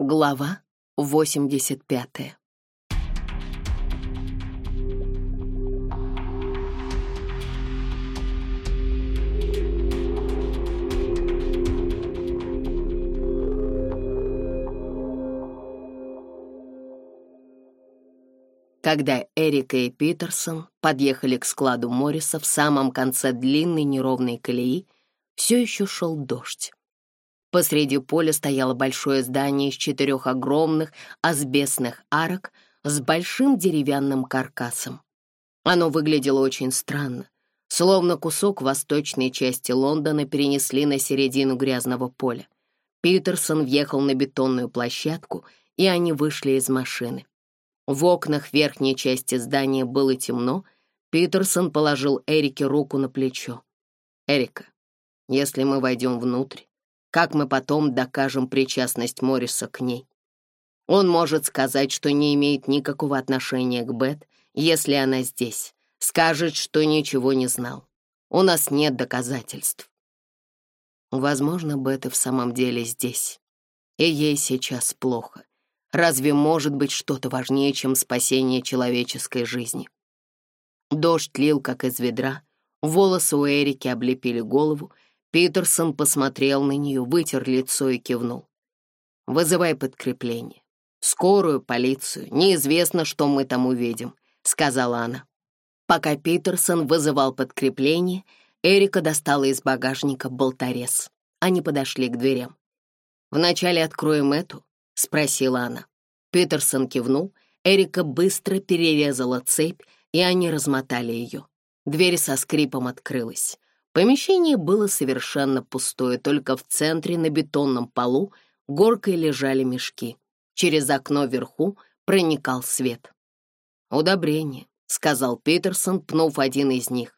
Глава 85 Когда Эрика и Питерсон подъехали к складу Морриса в самом конце длинной неровной колеи, все еще шел дождь. Посреди поля стояло большое здание из четырех огромных асбестных арок с большим деревянным каркасом. Оно выглядело очень странно, словно кусок восточной части Лондона перенесли на середину грязного поля. Питерсон въехал на бетонную площадку, и они вышли из машины. В окнах верхней части здания было темно, Питерсон положил Эрике руку на плечо. «Эрика, если мы войдем внутрь, как мы потом докажем причастность Морриса к ней. Он может сказать, что не имеет никакого отношения к Бет, если она здесь. Скажет, что ничего не знал. У нас нет доказательств. Возможно, Бет и в самом деле здесь. И ей сейчас плохо. Разве может быть что-то важнее, чем спасение человеческой жизни? Дождь лил, как из ведра. Волосы у Эрики облепили голову, Питерсон посмотрел на нее, вытер лицо и кивнул. «Вызывай подкрепление. Скорую, полицию. Неизвестно, что мы там увидим», — сказала она. Пока Питерсон вызывал подкрепление, Эрика достала из багажника болторез. Они подошли к дверям. «Вначале откроем эту?» — спросила она. Питерсон кивнул, Эрика быстро перерезала цепь, и они размотали ее. Дверь со скрипом открылась. Помещение было совершенно пустое, только в центре на бетонном полу горкой лежали мешки. Через окно вверху проникал свет. «Удобрение», — сказал Питерсон, пнув один из них.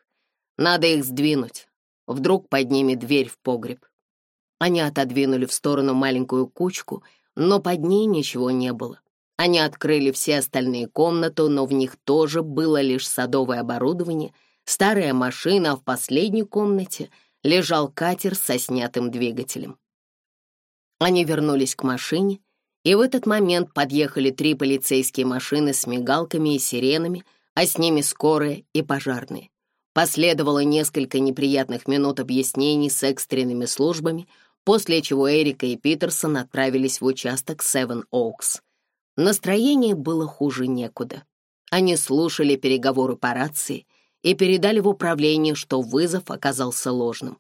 «Надо их сдвинуть. Вдруг поднимет дверь в погреб». Они отодвинули в сторону маленькую кучку, но под ней ничего не было. Они открыли все остальные комнаты, но в них тоже было лишь садовое оборудование — Старая машина, а в последней комнате лежал катер со снятым двигателем. Они вернулись к машине, и в этот момент подъехали три полицейские машины с мигалками и сиренами, а с ними скорая и пожарные. Последовало несколько неприятных минут объяснений с экстренными службами, после чего Эрика и Питерсон отправились в участок Seven Oaks. Настроение было хуже некуда. Они слушали переговоры по рации — и передали в управление, что вызов оказался ложным.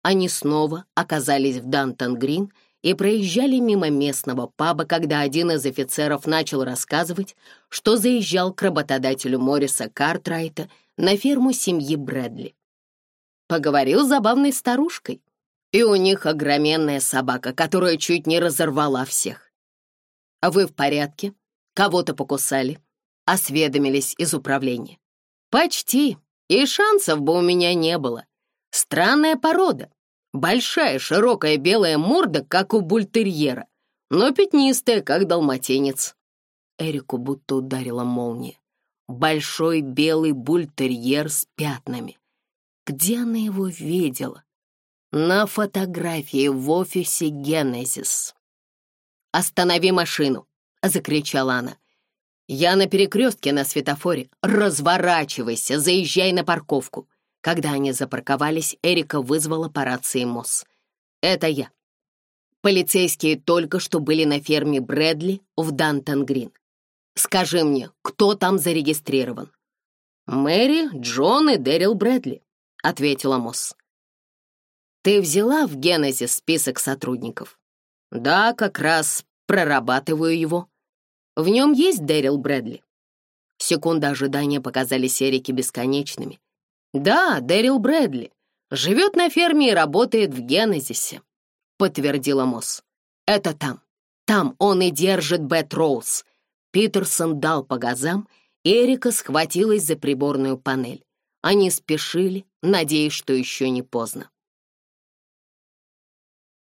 Они снова оказались в Дантон-Грин и проезжали мимо местного паба, когда один из офицеров начал рассказывать, что заезжал к работодателю Морриса Картрайта на ферму семьи Брэдли. Поговорил с забавной старушкой, и у них огроменная собака, которая чуть не разорвала всех. «А вы в порядке? Кого-то покусали?» — осведомились из управления. Почти. И шансов бы у меня не было. Странная порода. Большая, широкая белая морда, как у бультерьера, но пятнистая, как долматинец. Эрику будто ударила молния. Большой белый бультерьер с пятнами. Где она его видела? На фотографии в офисе Генезис. «Останови машину!» — закричала она. Я на перекрестке на светофоре. Разворачивайся, заезжай на парковку. Когда они запарковались, Эрика вызвала по рации МОЗ. Это я. Полицейские только что были на ферме Брэдли в Дантон-Грин. Скажи мне, кто там зарегистрирован? Мэри, Джон и Дэрил Брэдли, ответила МОЗ. Ты взяла в Генезис список сотрудников? Да, как раз прорабатываю его. В нем есть Дэрил Брэдли?» Секунды ожидания показали Серике бесконечными. «Да, Дэрил Брэдли. Живет на ферме и работает в Генезисе», — подтвердила Мосс. «Это там. Там он и держит Бет Роуз». Питерсон дал по газам, Эрика схватилась за приборную панель. Они спешили, надеясь, что еще не поздно.